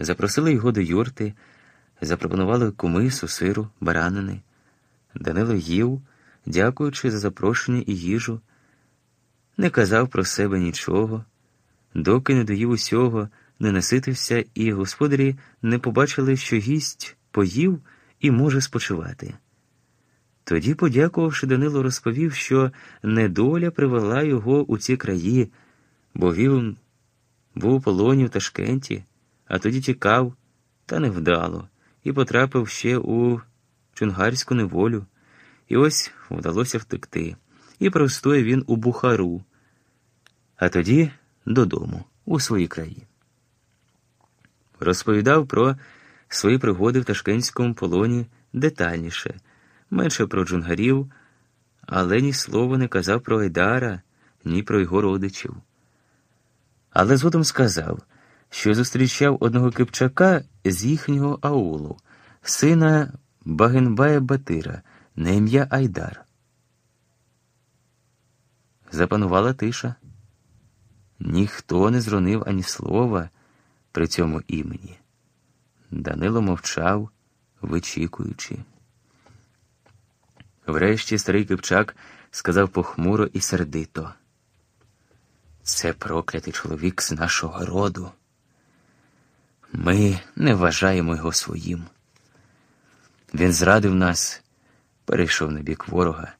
Запросили його до юрти, запропонували кумису, сиру, баранини. Данило їв, дякуючи за запрошення і їжу, не казав про себе нічого, доки не доїв усього, не наситився, і господарі не побачили, що гість поїв і може спочивати. Тоді, подякувавши, Данило розповів, що недоля привела його у ці краї, бо він був у полоні в Ташкенті, а тоді тікав, та невдало, і потрапив ще у чунгарську неволю. І ось вдалося втекти. І простоє він у Бухару, а тоді додому, у свої краї. Розповідав про свої пригоди в ташкентському полоні детальніше, менше про джунгарів, але ні слова не казав про Айдара, ні про його родичів. Але згодом сказав, що зустрічав одного кипчака з їхнього аулу, сина Багенбая Батира на ім'я Айдар. Запанувала тиша. Ніхто не зронив ані слова при цьому імені. Данило мовчав, вичікуючи. Врешті старий Кипчак сказав похмуро і сердито. Це проклятий чоловік з нашого роду. Ми не вважаємо його своїм. Він зрадив нас, перейшов на бік ворога.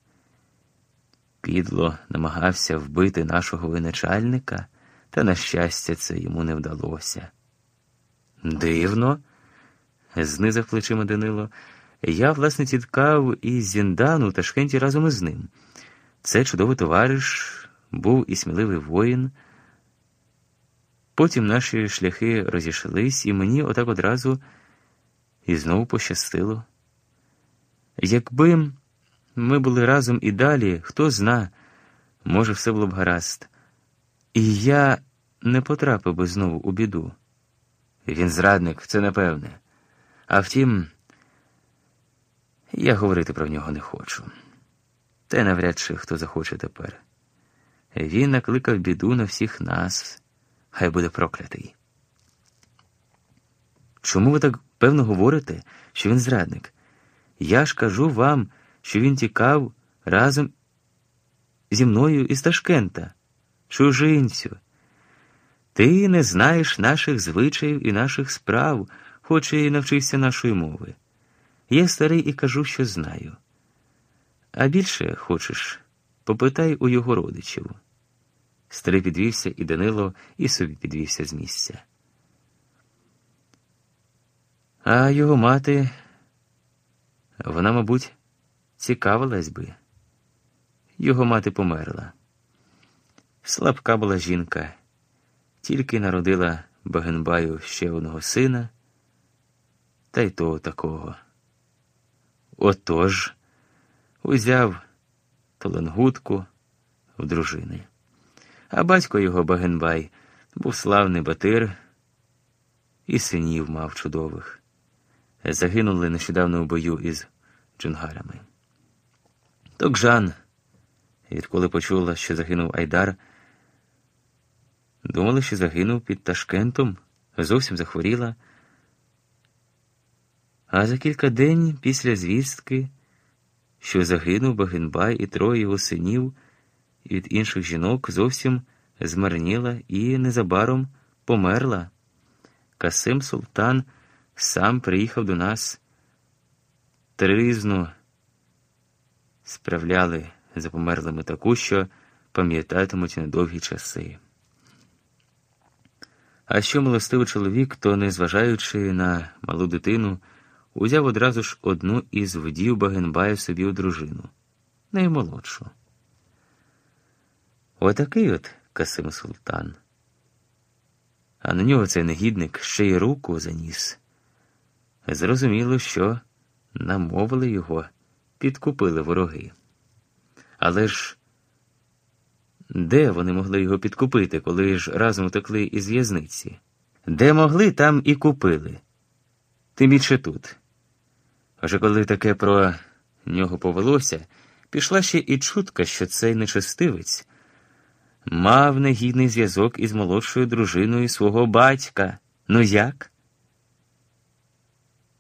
Підло намагався вбити нашого виначальника, та, на щастя, це йому не вдалося. Дивно, знизав плечима Данило. Я, власне, тіткав із Зіндану у Ташкенті разом із ним. Це чудовий товариш, був і сміливий воїн. Потім наші шляхи розійшлись, і мені отак одразу і знову пощастило. Якби ми були разом і далі, хто зна, може, все було б гаразд. І я не потрапив би знову у біду. Він зрадник, це напевне. А втім, я говорити про нього не хочу. Та навряд чи хто захоче тепер. Він накликав біду на всіх нас, хай буде проклятий. Чому ви так певно говорите, що він зрадник? Я ж кажу вам, що він тікав разом зі мною із Ташкента, чужинцю. Ти не знаєш наших звичаїв і наших справ, хоч і навчився нашої мови. Я старий і кажу, що знаю. А більше хочеш, попитай у його родичів. Старий підвівся, і Данило і собі підвівся з місця. А його мати, вона, мабуть, цікавилась би. Його мати померла. Слабка була жінка, тільки народила Багенбаю ще одного сина, та й того такого. Отож узяв Толенгутку в дружини. А батько його Багенбай був славний батир і синів мав чудових. Загинули нещодавно у бою із джунгарами. Токжан, відколи почула, що загинув Айдар, думали, що загинув під Ташкентом, зовсім захворіла. А за кілька день після звістки, що загинув Багенбай і троє його синів від інших жінок зовсім змарніла і незабаром померла. Касим Султан сам приїхав до нас. Тризну справляли за померлими таку, що пам'ятатимуть на довгі часи. А що милостивий чоловік, то, незважаючи на малу дитину, узяв одразу ж одну із вдів Багенбая собі у дружину, наймолодшу. Отакий от Касим Султан. А на нього цей негідник ще й руку заніс. Зрозуміло, що намовили його, підкупили вороги. Але ж де вони могли його підкупити, коли ж разом утекли із в'язниці? Де могли, там і купили. Тим більше тут. Аже коли таке про нього повелося, пішла ще і чутка, що цей нечестивець мав негідний зв'язок із молодшою дружиною свого батька. Ну як?